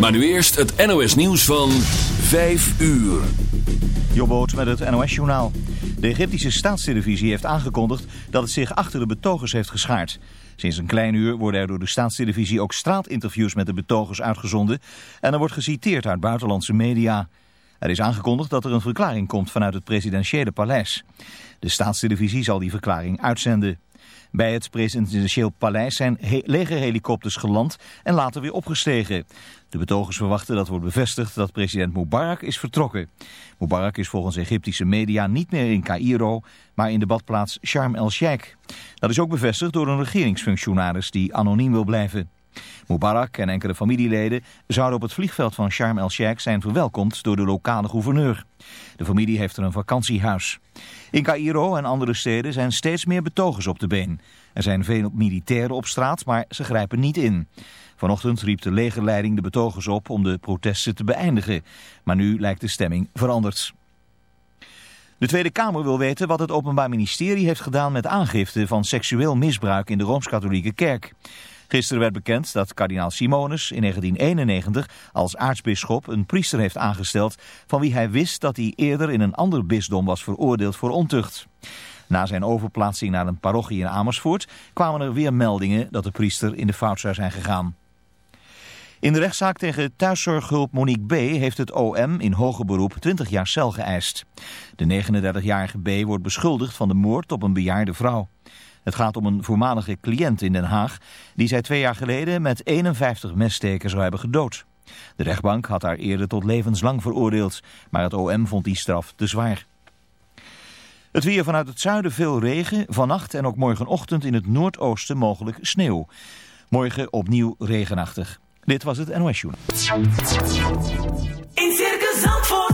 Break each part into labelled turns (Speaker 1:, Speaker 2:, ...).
Speaker 1: Maar nu eerst het NOS nieuws van 5 uur.
Speaker 2: Jobboot met het NOS-journaal. De Egyptische staatstelevisie heeft aangekondigd dat het zich achter de betogers heeft geschaard. Sinds een klein uur worden er door de staatstelevisie ook straatinterviews met de betogers uitgezonden... en er wordt geciteerd uit buitenlandse media. Er is aangekondigd dat er een verklaring komt vanuit het presidentiële paleis. De staatstelevisie zal die verklaring uitzenden. Bij het presidentieel paleis zijn legerhelikopters geland en later weer opgestegen. De betogers verwachten dat wordt bevestigd dat president Mubarak is vertrokken. Mubarak is volgens Egyptische media niet meer in Cairo, maar in de badplaats Sharm el-Sheikh. Dat is ook bevestigd door een regeringsfunctionaris die anoniem wil blijven. Mubarak en enkele familieleden zouden op het vliegveld van Sharm el-Sheikh zijn verwelkomd door de lokale gouverneur. De familie heeft er een vakantiehuis. In Cairo en andere steden zijn steeds meer betogers op de been. Er zijn veel militairen op straat, maar ze grijpen niet in. Vanochtend riep de legerleiding de betogers op om de protesten te beëindigen. Maar nu lijkt de stemming veranderd. De Tweede Kamer wil weten wat het Openbaar Ministerie heeft gedaan met aangifte van seksueel misbruik in de Rooms-Katholieke Kerk. Gisteren werd bekend dat kardinaal Simonus in 1991 als aartsbisschop een priester heeft aangesteld van wie hij wist dat hij eerder in een ander bisdom was veroordeeld voor ontucht. Na zijn overplaatsing naar een parochie in Amersfoort kwamen er weer meldingen dat de priester in de fout zou zijn gegaan. In de rechtszaak tegen thuiszorghulp Monique B. heeft het OM in hoger beroep 20 jaar cel geëist. De 39-jarige B. wordt beschuldigd van de moord op een bejaarde vrouw. Het gaat om een voormalige cliënt in Den Haag die zij twee jaar geleden met 51 messteken zou hebben gedood. De rechtbank had haar eerder tot levenslang veroordeeld, maar het OM vond die straf te zwaar. Het weer vanuit het zuiden veel regen, vannacht en ook morgenochtend in het noordoosten mogelijk sneeuw. Morgen opnieuw regenachtig. Dit was het NOS Journal.
Speaker 3: In Circus Zandvoort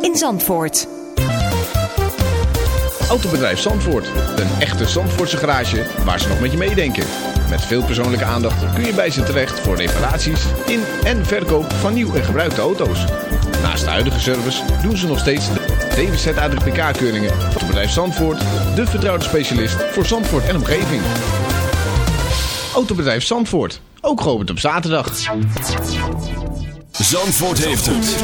Speaker 4: in Zandvoort.
Speaker 5: Autobedrijf Zandvoort. Een echte Zandvoortse garage waar ze nog met je meedenken. Met veel persoonlijke aandacht kun je bij ze terecht voor reparaties in en verkoop van nieuw en gebruikte auto's. Naast de huidige service doen ze nog steeds de DWZ uit de PK-keuringen. Autobedrijf Zandvoort, de vertrouwde specialist voor Zandvoort en omgeving. Autobedrijf Zandvoort, ook geopend op zaterdag.
Speaker 1: Zandvoort heeft het.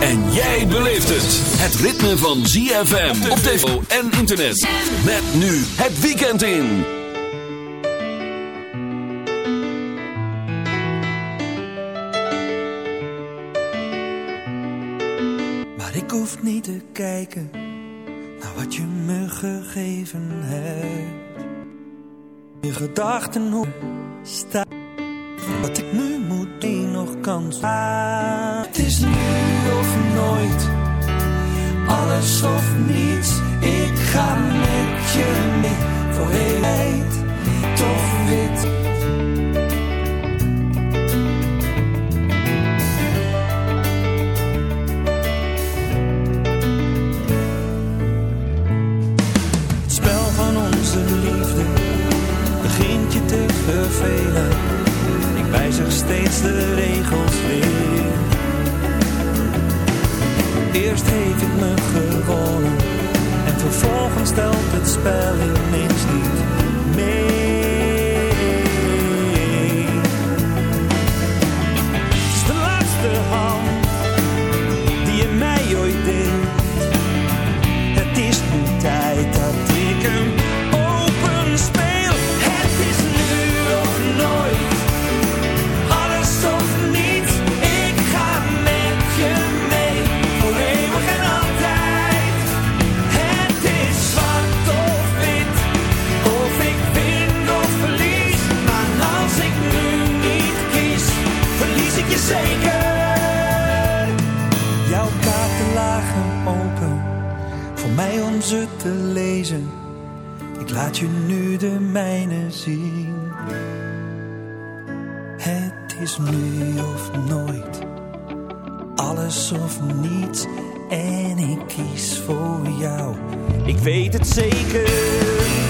Speaker 1: En jij beleeft het. Het ritme van ZFM op tv en internet. Met nu het weekend in.
Speaker 6: Maar ik hoef niet te kijken naar wat je me gegeven hebt. Je gedachten hoe staan. Wat ik nu het is nu of nooit. Alles of niets. Ik ga met je mee voor eeuwigheid. Toch steeds de regels weer. Eerst heeft het me gewonnen en vervolgens stelt het spel ineens niet mee. te lezen. Ik laat je nu de mijne zien. Het is nu of nooit, alles of niets. En ik kies voor jou. Ik weet het zeker.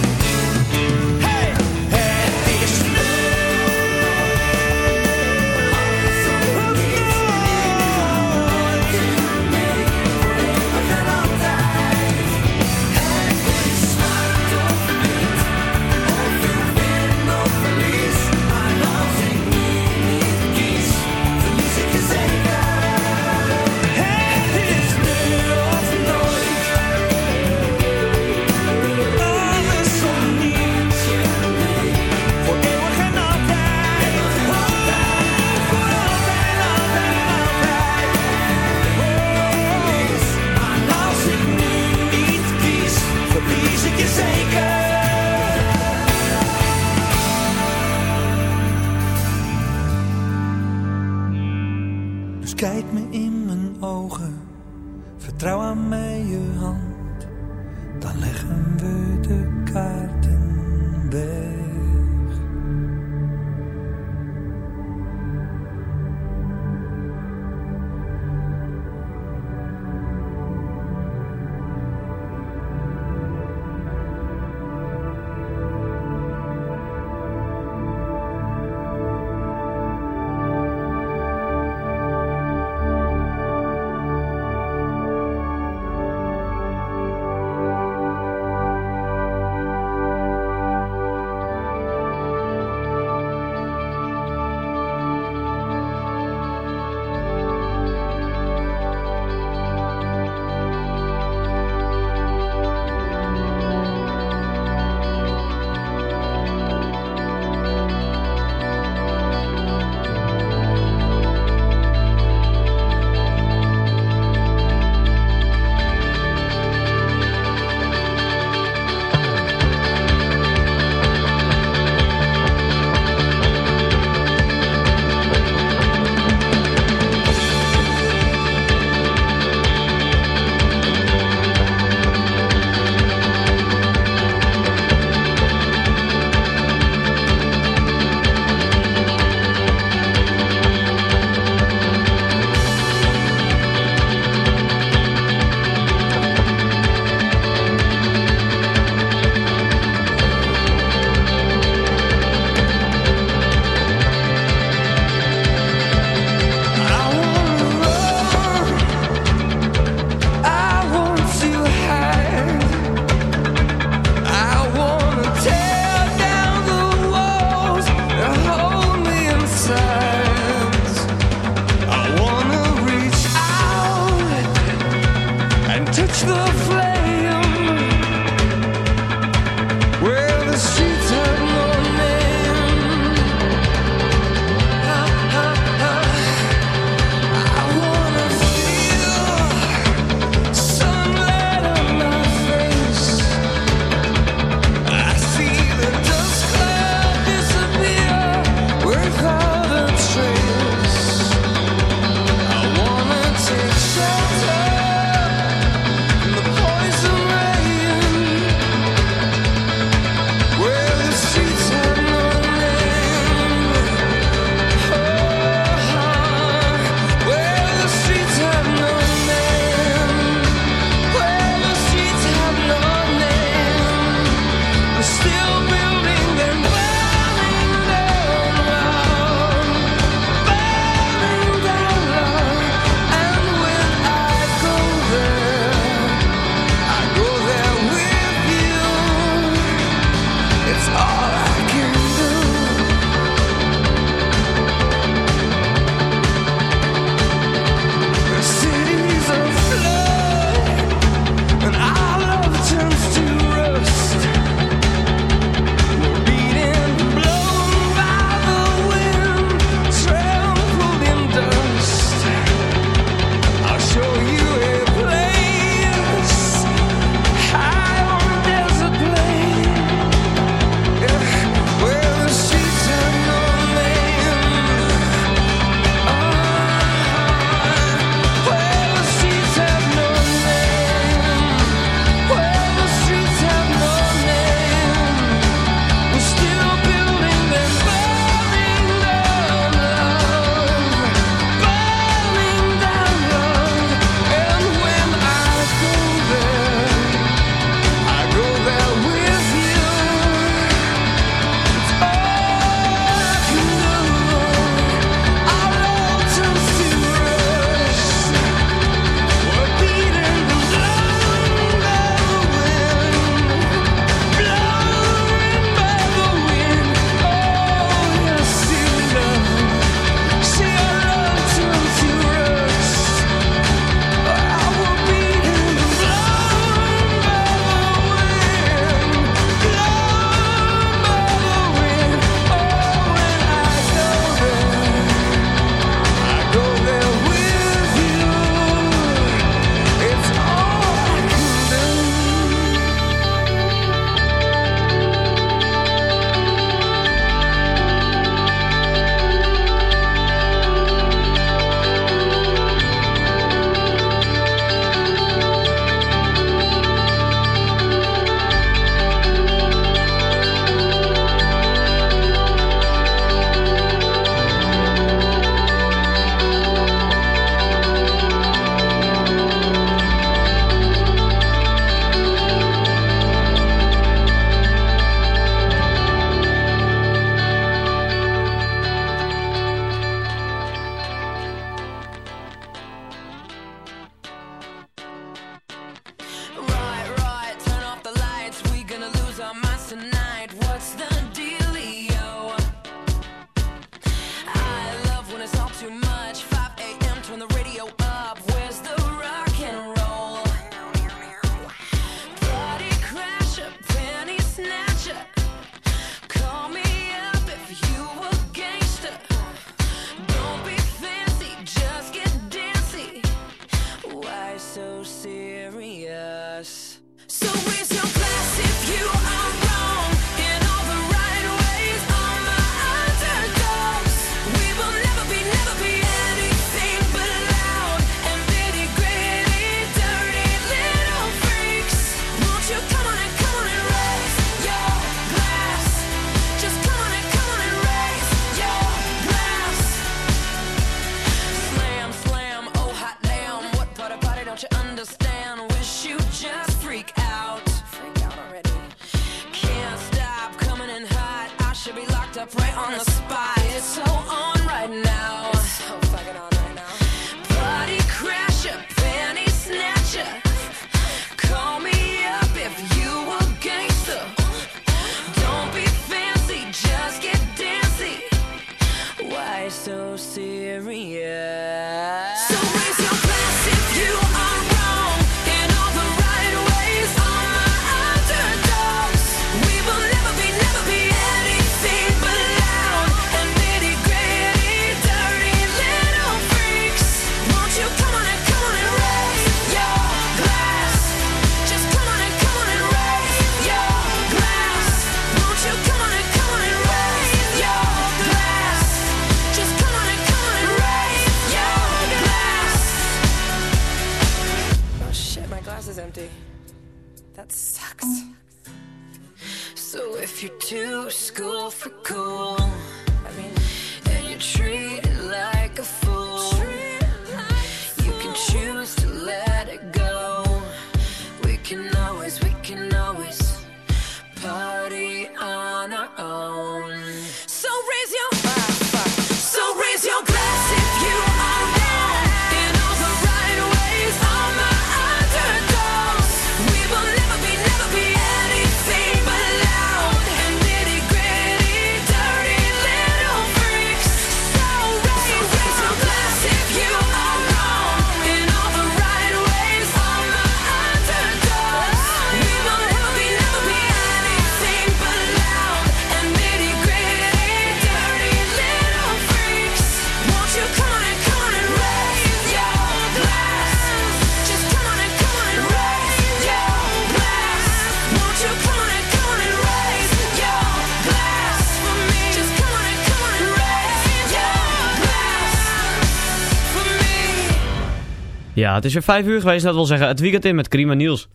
Speaker 6: Het is
Speaker 7: weer vijf uur geweest, dat wil zeggen het weekend in met Krima Niels.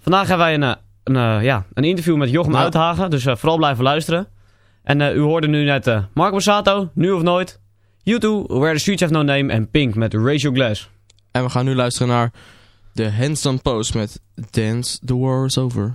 Speaker 7: Vandaag hebben wij een, eh, een, eh, ja, een interview met Jochem. Uithagen, dus eh, vooral blijven luisteren. En u hoorde nu net Mark Borsato, Nu of Nooit, You Too, Where the Streets Have No Name en Pink met Ratio Glass.
Speaker 8: En we gaan nu luisteren naar The Handsome Post met Dance the War Is Over.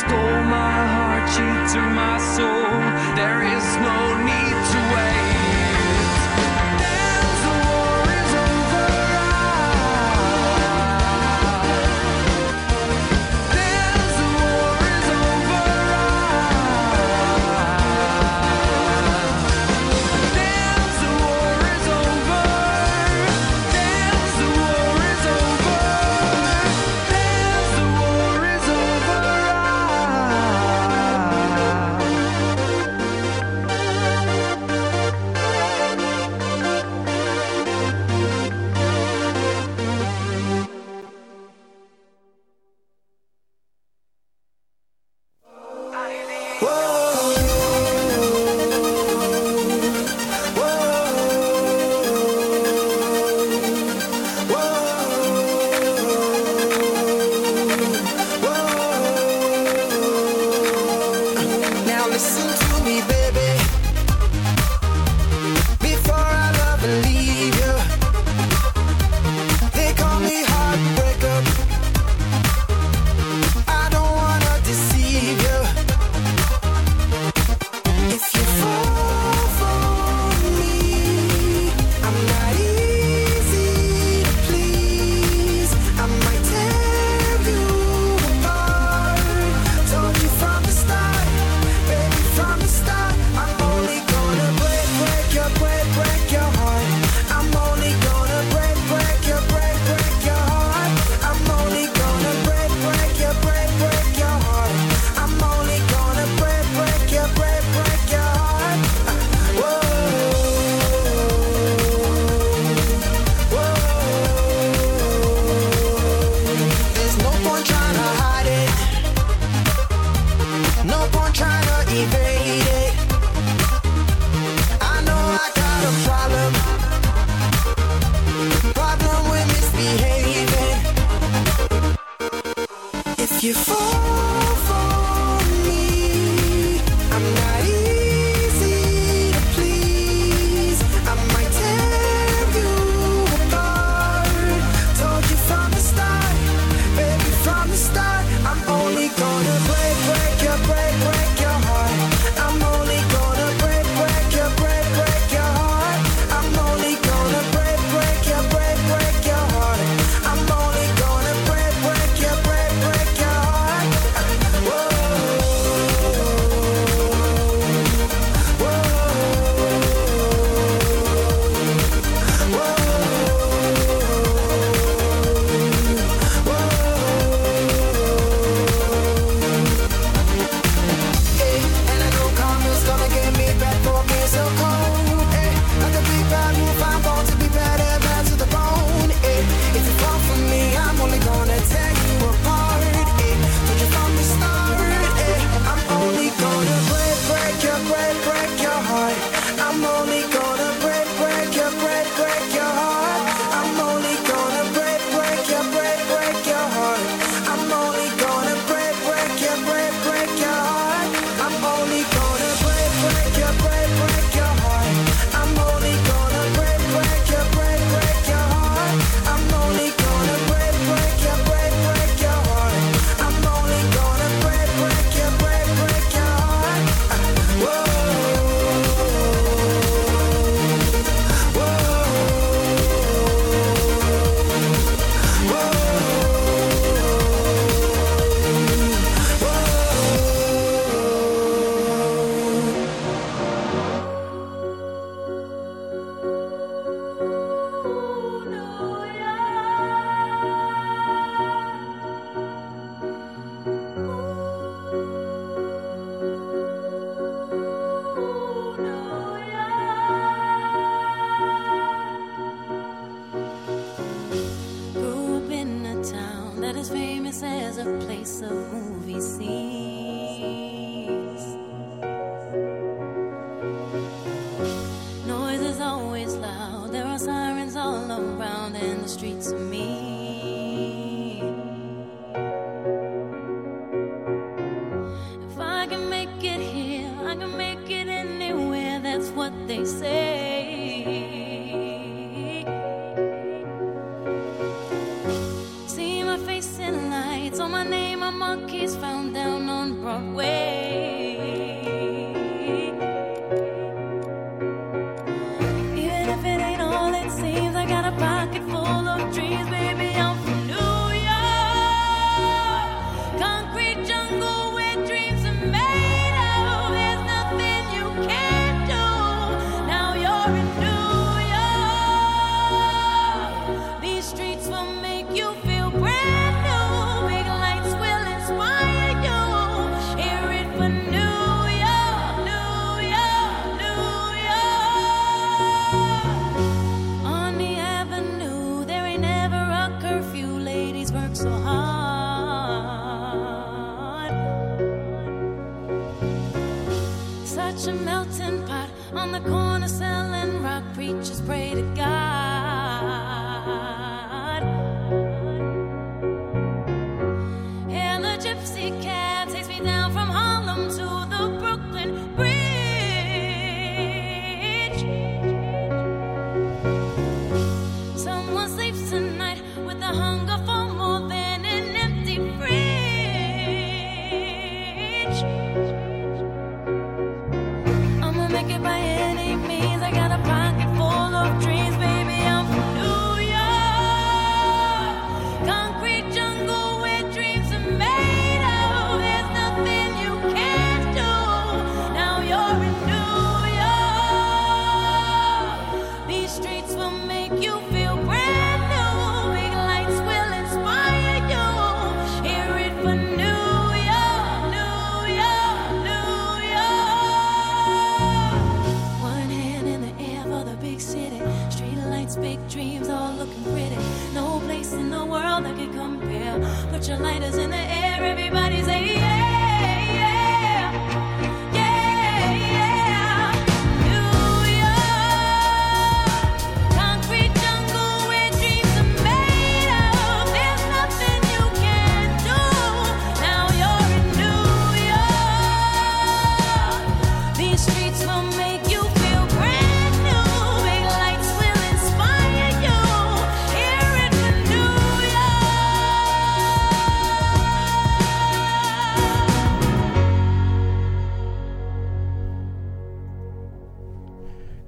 Speaker 9: stole my heart, she took my soul. There is no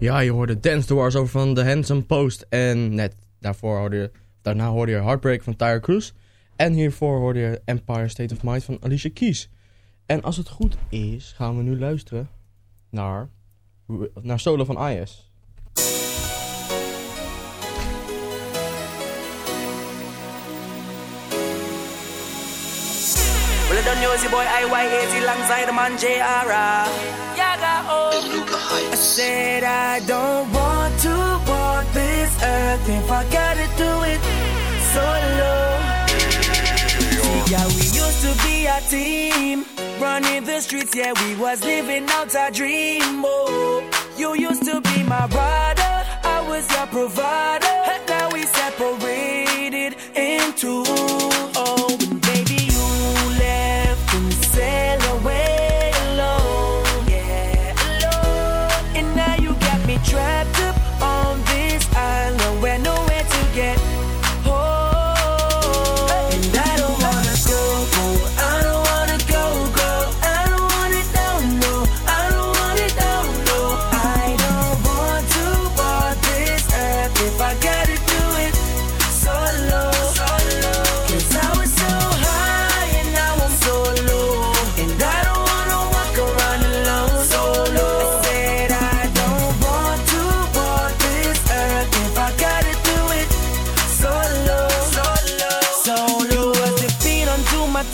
Speaker 10: Ja, je hoorde Dance the Wars over van The Handsome Post. En net daarvoor hoorde daarna hoorde je Heartbreak van Tyre Cruz. En hiervoor hoorde je Empire State of Mind van Alicia Keys. En als het goed is, gaan we nu luisteren naar, naar Solo van IS.
Speaker 11: You don't use your boy IY80 alongside the man JR. Yaga, oh. I said I don't want to walk this earth if I gotta do it solo. Yeah, we used to be a team, running the streets. Yeah, we was living out our dream. Oh, you used to be my rider, I was your provider. Now we separated into. Oh.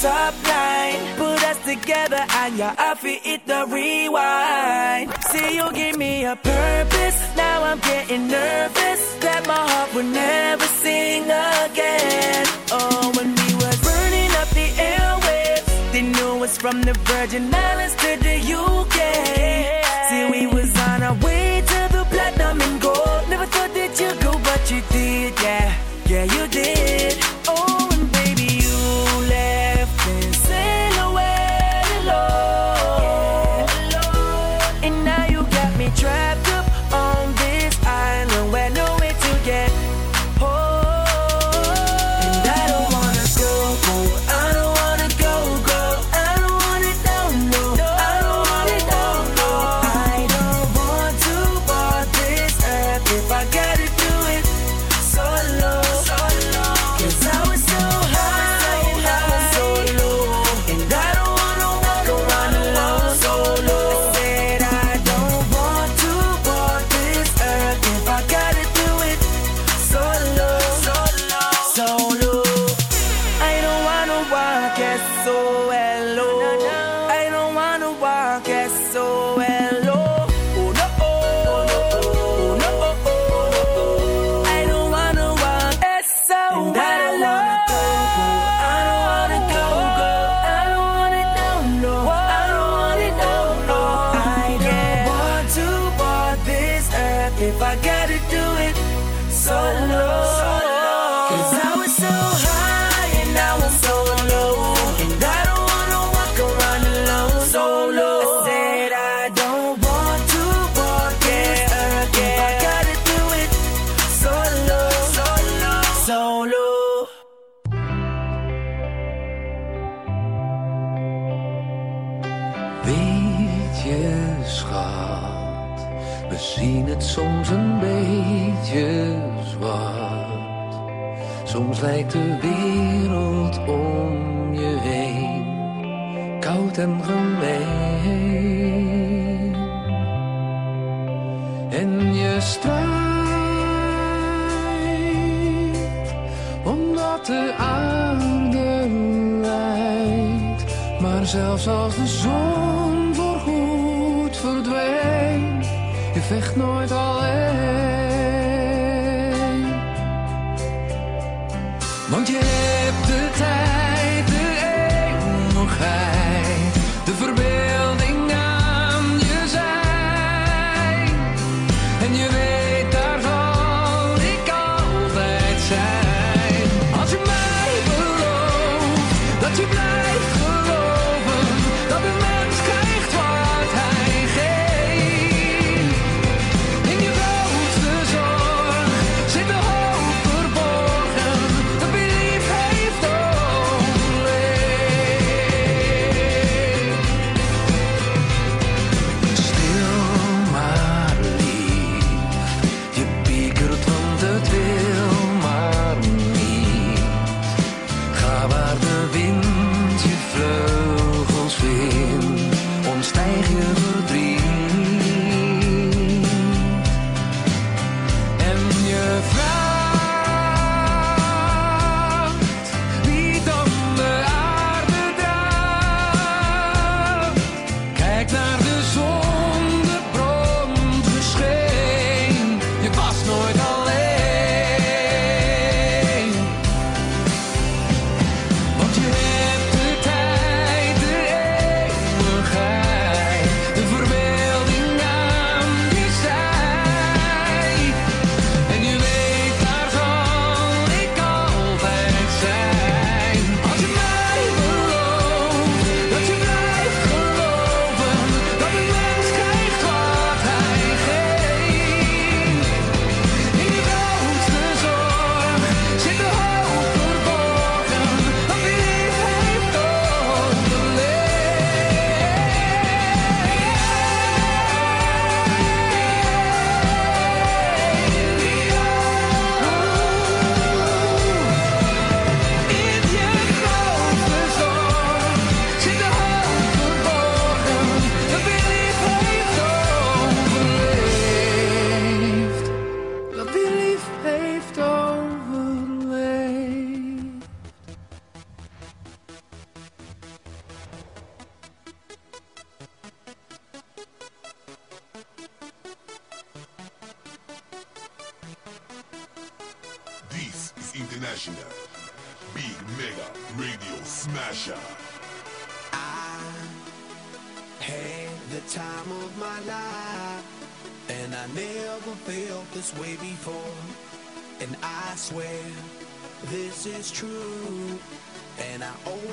Speaker 11: top line. Put us together and your outfit hit the rewind. See, you give me a purpose. Now I'm getting nervous that my heart will never sing again. Oh, when we was burning up the airwaves, they knew us
Speaker 8: from the Virgin Islands to the UK. See, we was on our way to the platinum and gold. Never thought that you'd go, but you did, yeah, yeah, you did.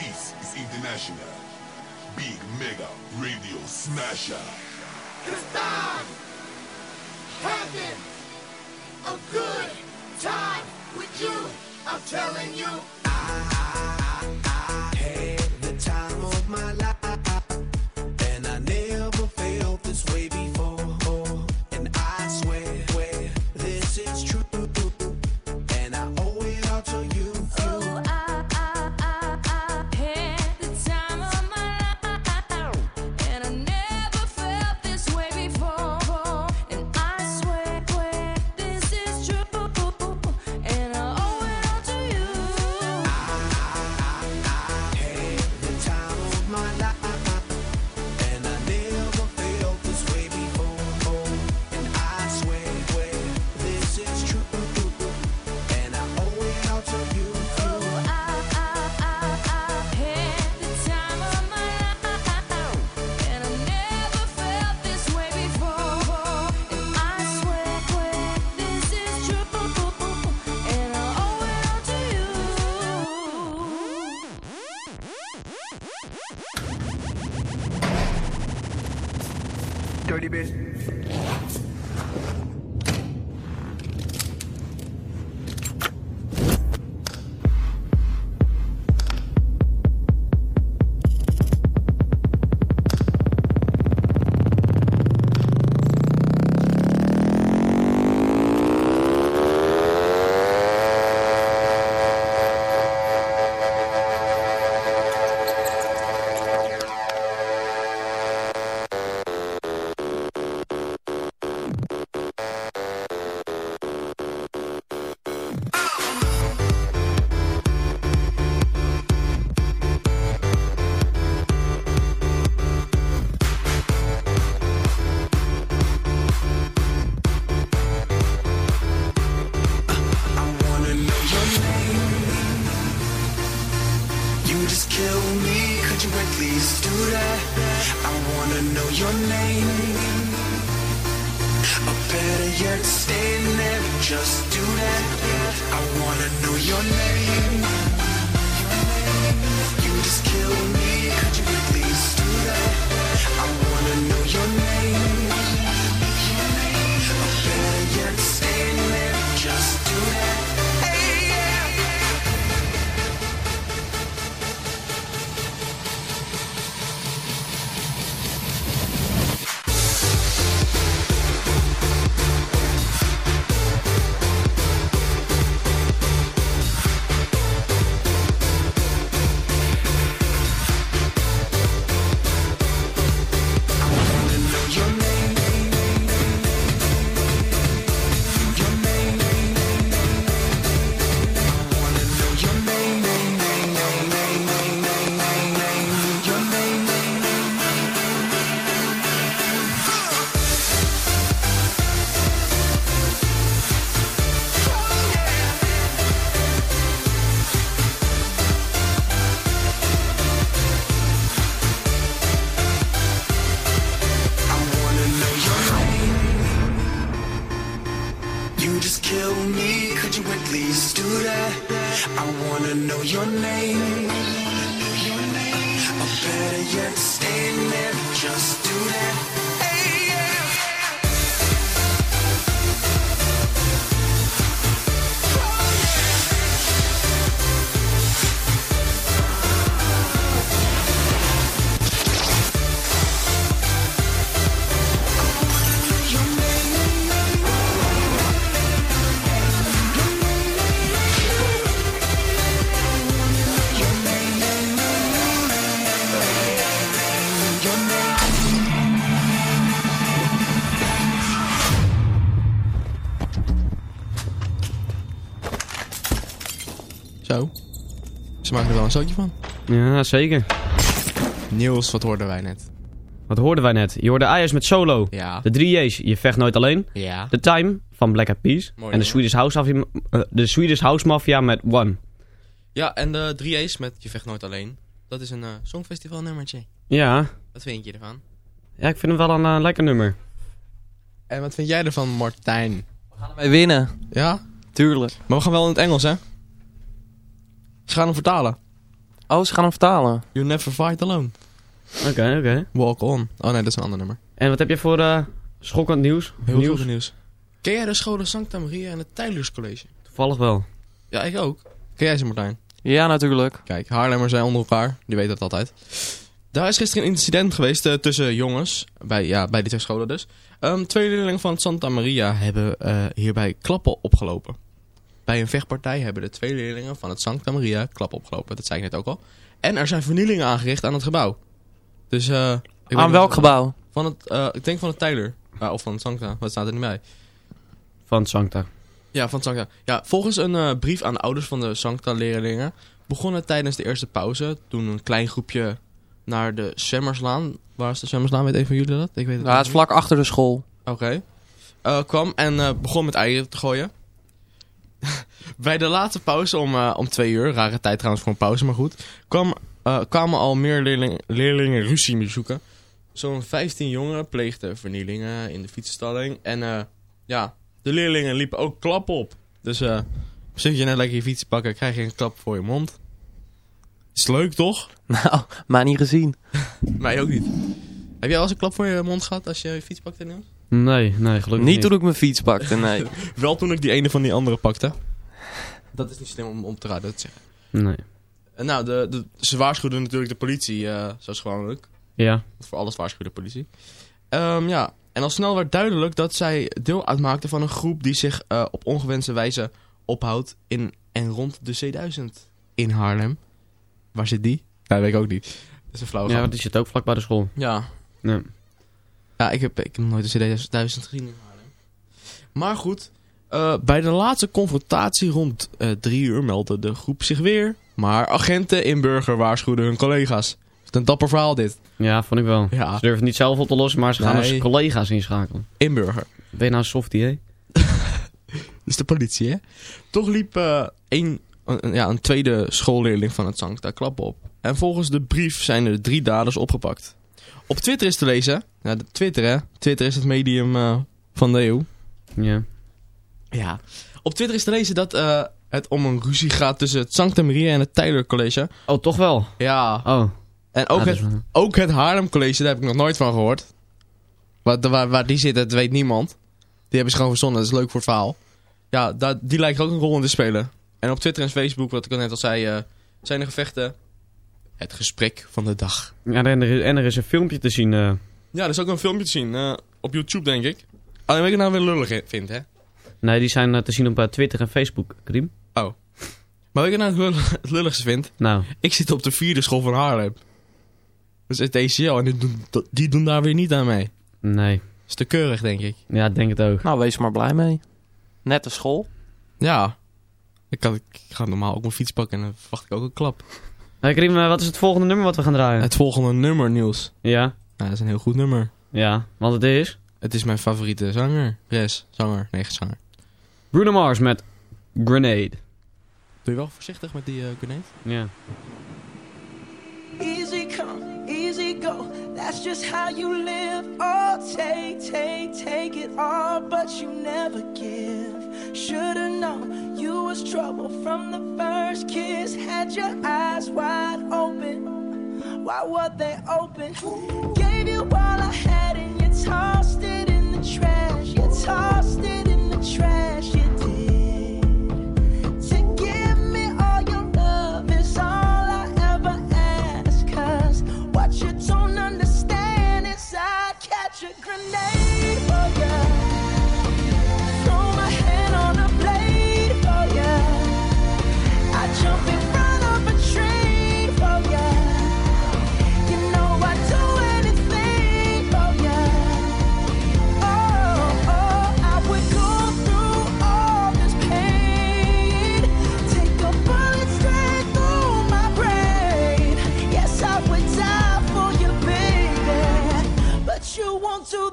Speaker 12: This is International Big Mega Radio Smasher.
Speaker 13: Cause I'm having a good time with you. I'm telling you.
Speaker 3: I, I, I.
Speaker 10: Zo. Ze maken er wel een zootje van.
Speaker 7: Ja, zeker.
Speaker 10: Niels, wat hoorden wij net?
Speaker 7: Wat hoorden wij net? Je hoorde Ajax met Solo.
Speaker 10: Ja.
Speaker 7: De 3J's, Je vecht nooit alleen.
Speaker 10: Ja.
Speaker 7: The Time van Black Eyed Peas.
Speaker 10: Mooi
Speaker 7: en de. Swedish, House Mafia, eh, de Swedish House Mafia met One.
Speaker 10: Ja, en de 3A's met Je vecht nooit alleen. Dat is een eh, songfestival nummertje.
Speaker 7: Ja.
Speaker 10: Wat vind je ervan?
Speaker 7: Ja, ik vind hem wel een eh, lekker nummer.
Speaker 10: En wat vind jij ervan, Martijn?
Speaker 14: Wij winnen.
Speaker 10: Ja?
Speaker 14: Tuurlijk.
Speaker 10: Maar we gaan wel in het Engels, hè? Ze gaan hem vertalen.
Speaker 14: Oh, ze gaan hem vertalen.
Speaker 10: You never fight alone.
Speaker 7: Oké, oké.
Speaker 10: Walk on. Oh nee, dat is een ander nummer.
Speaker 7: En wat heb je voor eh, schokkend nieuws?
Speaker 10: Heel
Speaker 7: nieuws?
Speaker 10: veel nieuws. Ken jij de scholen Sancta Maria en het Tylers College?
Speaker 7: Toevallig wel.
Speaker 10: Ja, ik ook. Ken jij ze, Martijn?
Speaker 14: Ja, natuurlijk.
Speaker 10: Kijk, Haarlemmers zijn onder elkaar. Die weten dat altijd. Daar is gisteren een incident geweest eh, tussen jongens. Bij, ja, bij die twee scholen dus. Ehm, twee leerlingen van Santa Maria hebben eh, hierbij klappen opgelopen. Bij een vechtpartij hebben de twee leerlingen van het Santa Maria klappen opgelopen. Dat zei ik net ook al. En er zijn vernielingen aangericht aan het gebouw. Dus, eh, ik
Speaker 14: Aan welk gebouw?
Speaker 10: Van het, eh, ik denk van het Tyler. Of van het Sancta. Wat staat er niet bij?
Speaker 7: Van Sancta.
Speaker 10: Ja, van het Sancta. Ja, volgens een eh, brief aan de ouders van de Sancta-leerlingen... begon het tijdens de eerste pauze... toen een klein groepje naar de Zwemmerslaan... Waar is de Zwemmerslaan? Weet een van jullie dat? Ik weet het
Speaker 14: Ja, het is vlak achter de school.
Speaker 10: Oké. Eh, kwam en eh, begon met eieren te gooien. Bij de laatste pauze om, eh, om twee uur... Rare tijd trouwens voor een pauze, maar goed... Kwam, eh, kwamen al meer leerling- leerlingen ruzie zoeken. Zo'n 15 jongeren pleegden vernielingen in de fietsenstalling. En eh, ja, de leerlingen liepen ook klap op. Dus zit je net lekker je fiets pakken, krijg je een klap voor je mond. Is leuk toch?
Speaker 14: Nou, maar niet gezien.
Speaker 10: Mij ook niet. Heb jij wel eens een klap voor je mond gehad als je je fiets pakte, Niels?
Speaker 7: Nee, nee, gelukkig
Speaker 14: Niet
Speaker 7: niet.
Speaker 14: toen ik mijn fiets pakte, nee.
Speaker 10: Wel toen ik die ene van die andere pakte. Dat is niet slim om, om te raden te zeggen.
Speaker 7: Nee.
Speaker 10: En nou, de, de, ze waarschuwden natuurlijk de politie, eh, zoals gewoonlijk.
Speaker 7: Ja.
Speaker 10: Voor alles waarschuwde de politie. Ehm, ja, en al snel werd duidelijk dat zij deel uitmaakten van een groep die zich eh, op ongewenste wijze ophoudt in en rond de C1000 in Haarlem. Waar zit die? Nou, weet ik ook niet. Dat is een flauwe
Speaker 7: Ja, want die zit ook vlak bij de school.
Speaker 10: Ja.
Speaker 7: Ja.
Speaker 10: Ja, ik heb, ik heb nooit de C1000 gezien in Haarlem. Maar goed, eh, bij de laatste confrontatie rond eh, drie uur meldde de groep zich weer. Maar agenten in Burger waarschuwden hun collega's. Het is een dapper verhaal dit.
Speaker 7: Ja, vond ik wel.
Speaker 10: Ja.
Speaker 7: Ze durven het niet zelf op te lossen, maar ze gaan
Speaker 10: Nee.
Speaker 7: dus collega's inschakelen.
Speaker 10: In Burger.
Speaker 7: Ben je nou een softie, hè?
Speaker 10: Dus de politie, hè? Toch liep een een, een- ja, een tweede schoolleerling van het zang daar klap op. En volgens de brief zijn er drie daders opgepakt. Op Twitter is te lezen, ja, Twitter hè, Twitter is het medium eh, van de eeuw.
Speaker 7: Ja.
Speaker 10: Ja. Op Twitter is te lezen dat eh, het om een ruzie gaat tussen het Sancta Maria en het Tyler College.
Speaker 7: Oh, toch wel?
Speaker 10: Ja.
Speaker 7: Oh.
Speaker 10: En ook,
Speaker 7: Ah,
Speaker 10: het, ook het Haarlem College, daar heb ik nog nooit van gehoord. Waar, waar, waar die zit, dat weet niemand. Die hebben ze gewoon verzonnen, dat is leuk voor het verhaal. Ja, daar, die lijkt ook een rol in te spelen. En op Twitter en Facebook, wat ik al net al zei, eh, zijn er gevechten. Het gesprek van de dag.
Speaker 7: Ja, en er, en er is een filmpje te zien.
Speaker 10: Ja, er is ook een filmpje te zien. eh, op YouTube, denk ik. Alleen wat ik het nou weer lullig vind, hè.
Speaker 7: Nee, die zijn eh, te zien op eh, Twitter en Facebook, Karim.
Speaker 10: Oh. Maar wat ik het nou lullig- het lulligste vind...
Speaker 7: Nou.
Speaker 10: Ik zit op de vierde school van Haarlem. Dat is het ECL en die doen, die doen daar weer niet aan mee.
Speaker 7: Nee.
Speaker 10: is te keurig, denk ik.
Speaker 7: Ja, ik denk het ook.
Speaker 14: Nou, wees er maar blij mee. Nette school.
Speaker 10: Ja. Ik, kan, ik ga normaal ook mijn fiets pakken en dan verwacht ik ook een klap.
Speaker 7: Hey Karim, eh, wat is het volgende nummer wat we gaan draaien?
Speaker 10: Het volgende nummer, Niels.
Speaker 7: Ja?
Speaker 10: Nou, dat is een heel goed nummer.
Speaker 7: Ja, want het is?
Speaker 10: Het is mijn favoriete zanger. Res, zanger. Nee, geen zanger.
Speaker 7: Bruno Mars met Grenade.
Speaker 10: Doe je wel voorzichtig met die eh, grenade?
Speaker 7: Ja.
Speaker 15: Easy come, easy go. That's just how you live. Oh, take, take, take it all, but you never give. Should've known you was trouble from the first kiss. Had your eyes wide open. Why were they open? Gave you all I had and you tossed it in the trash. You tossed it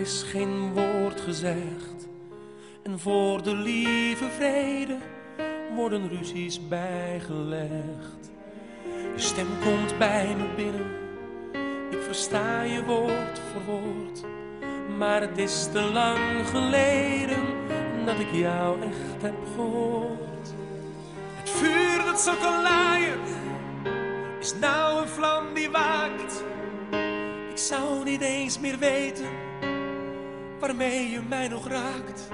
Speaker 15: is
Speaker 6: geen woord gezegd. En voor de lieve vrede worden ruzies bijgelegd. Je stem komt bij me binnen, ik versta je woord voor woord. Maar het is te lang geleden dat ik jou echt heb gehoord. Het vuur dat zo kan laaien, is nou een vlam die waakt. Ik zou niet eens meer weten waarmee je mij nog raakt.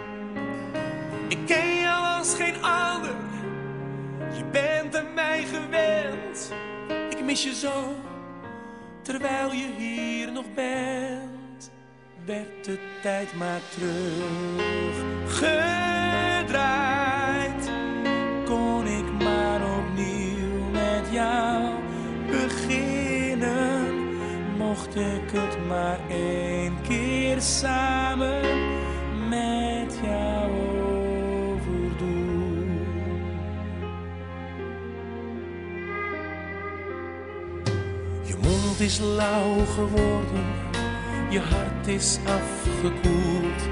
Speaker 6: Ik ken jou als geen ander, je bent aan mij gewend. Ik mis je zo, terwijl je hier nog bent. Werd de tijd maar teruggedraaid. Mocht ik het maar één keer samen met jou overdoen. Je mond is lauw geworden, je hart is afgekoeld.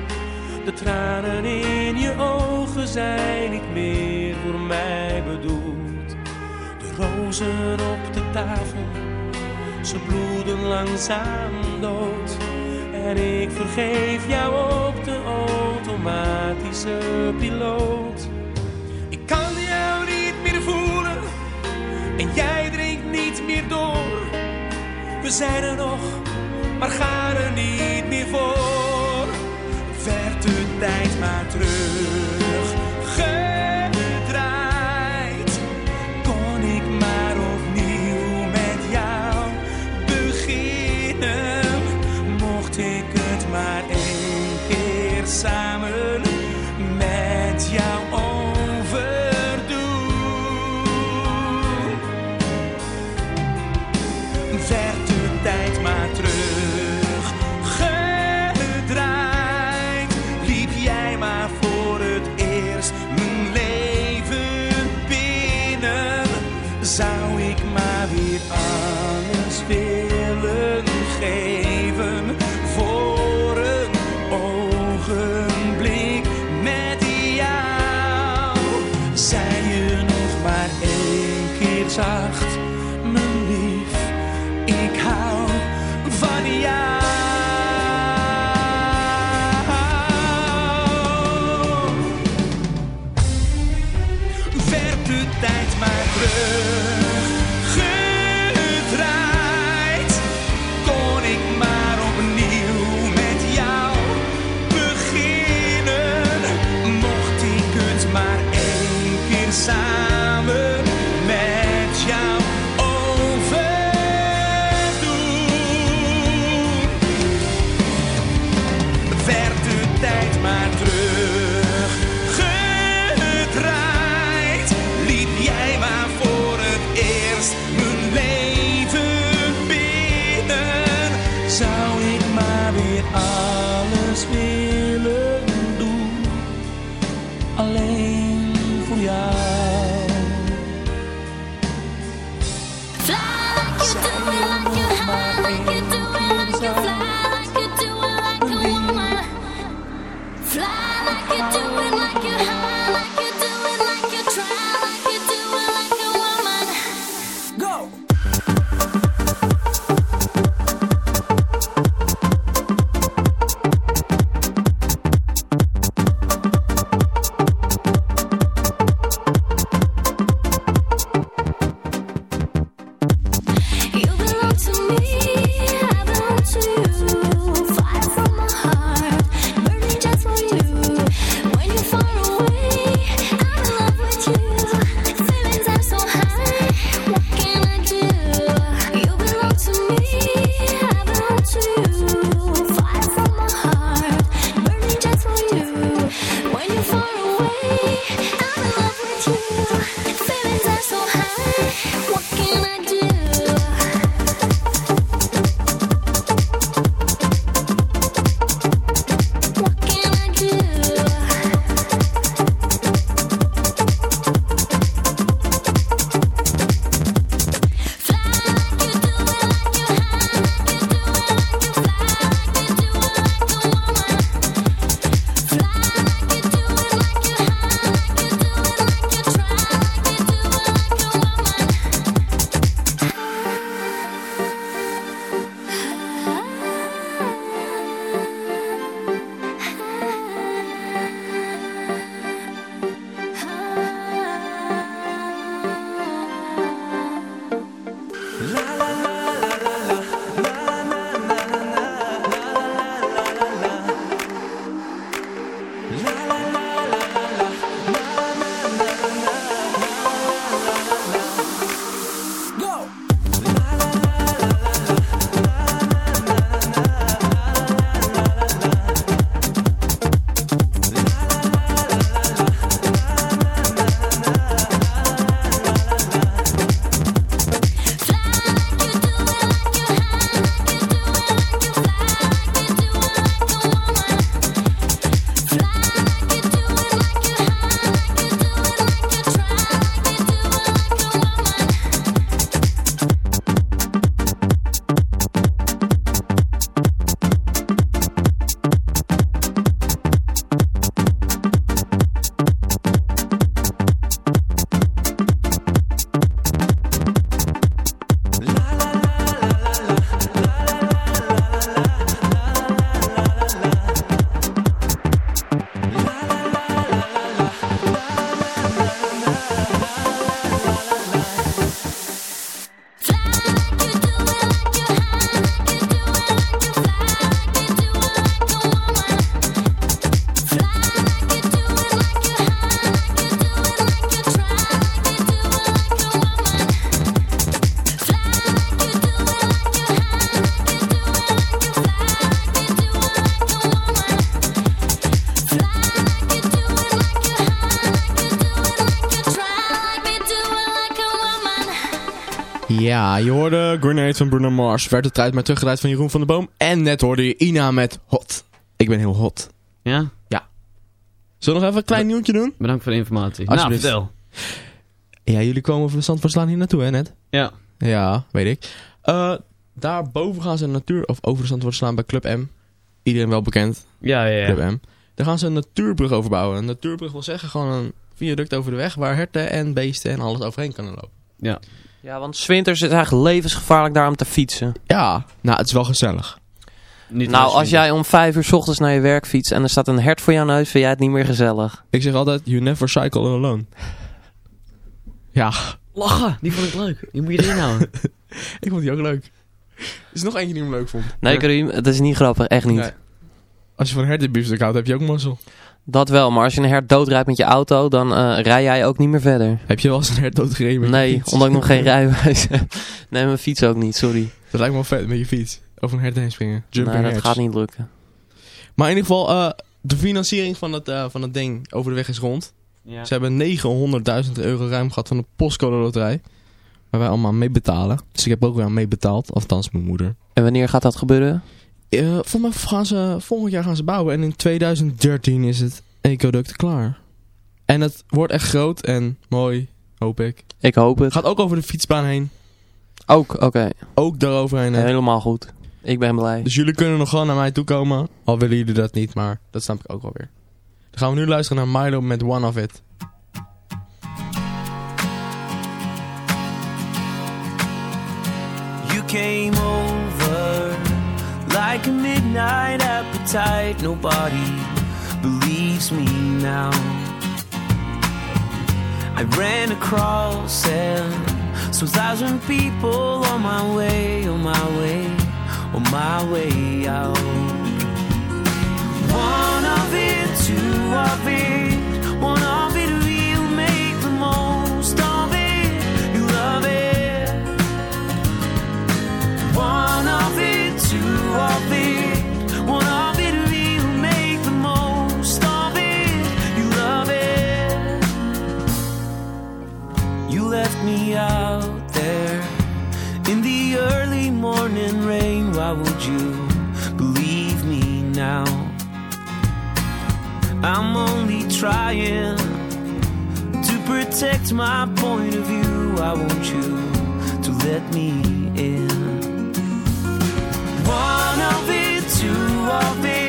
Speaker 6: De tranen in je ogen zijn niet meer voor mij bedoeld. De rozen op de tafel, ze bloeden langzaam dood. En ik vergeef jou op de automatische piloot. Ik kan jou niet meer voelen en jij drinkt niet meer door. We zijn er nog, maar gaan er niet meer voor. Werd de tijd maar terug
Speaker 10: Ja, je hoorde Grenade van Bruno Mars. Werd het tijd maar teruggedraaid van Jeroen van der Boom. En net hoorde je Ina met Hot. Ik ben heel hot.
Speaker 7: Ja?
Speaker 10: Ja. Zullen we nog even een klein nieuwtje doen?
Speaker 7: Bedankt voor de informatie. Nou, vertel.
Speaker 10: Ja, jullie komen van Zandvoortslaan hier naartoe, hè, net?
Speaker 7: Ja.
Speaker 10: Ja, weet ik. Eh daarboven gaan ze een natuur... Of over de Zandvoortslaan bij Club M. Iedereen wel bekend.
Speaker 7: Ja, ja, ja.
Speaker 10: Club M. Daar gaan ze een natuurbrug overbouwen. Een natuurbrug wil zeggen gewoon een viaduct over de weg... waar herten en beesten en alles overheen kunnen lopen.
Speaker 7: Ja.
Speaker 14: Ja, want 's winters is het eigenlijk levensgevaarlijk daar om te fietsen.
Speaker 10: Ja, nou, het is wel gezellig.
Speaker 7: Niet
Speaker 14: nou,
Speaker 7: als
Speaker 14: jij om vijf uur 's ochtends naar je werk fietst en er staat een hert voor jouw neus, vind jij het niet meer gezellig.
Speaker 10: Ik zeg altijd, you never cycle alone. Ja.
Speaker 7: Lachen, die vond ik leuk. Die moet je erin houden.
Speaker 10: ik vond die ook leuk. Er is nog eentje die hem leuk vond.
Speaker 14: Nee, Karim, het is niet grappig, echt niet.
Speaker 10: Nee. Als je van hertenbiefstuk houdt, heb je ook mazzel.
Speaker 14: Dat wel, maar als je een hert doodrijdt met je auto, dan eh, rij jij ook niet meer verder.
Speaker 10: Heb je wel eens een hert doodgereden met
Speaker 14: Nee, omdat ik nog geen rijbewijs heb. Nee, mijn fiets ook niet, sorry.
Speaker 10: Dat lijkt me wel vet met je fiets. Over een hert heen springen. Jumping
Speaker 14: nee, dat
Speaker 10: herts.
Speaker 14: gaat niet lukken.
Speaker 10: Maar in ieder geval, eh, de financiering van het, eh, van het ding over de weg is rond.
Speaker 7: Ja.
Speaker 10: Ze hebben 900.000 euro ruim gehad van de postcode loterij. Waar wij allemaal mee betalen. Dus ik heb ook weer aan mee betaald. Althans, mijn moeder.
Speaker 14: En wanneer gaat dat gebeuren?
Speaker 10: Eh volgens mij gaan ze, volgend jaar gaan ze bouwen. En in 2013 is het ecoduct klaar. En het wordt echt groot en mooi, hoop ik.
Speaker 14: Ik hoop het.
Speaker 10: Gaat ook over de fietsbaan heen.
Speaker 14: Ook, oké.
Speaker 10: Ook daaroverheen.
Speaker 14: Helemaal goed. Ik ben blij.
Speaker 10: Dus jullie kunnen nog gewoon naar mij toe komen. Al willen jullie dat niet, maar dat snap ik ook wel weer. Dan gaan we nu luisteren naar Milo met One of It.
Speaker 11: You came over like a midnight appetite. Nobody believes me now. I ran across and some thousand people on my way, on my way, on my way out. One of it, two of it, protect my point of view. I want you to let me in one of it, two of it.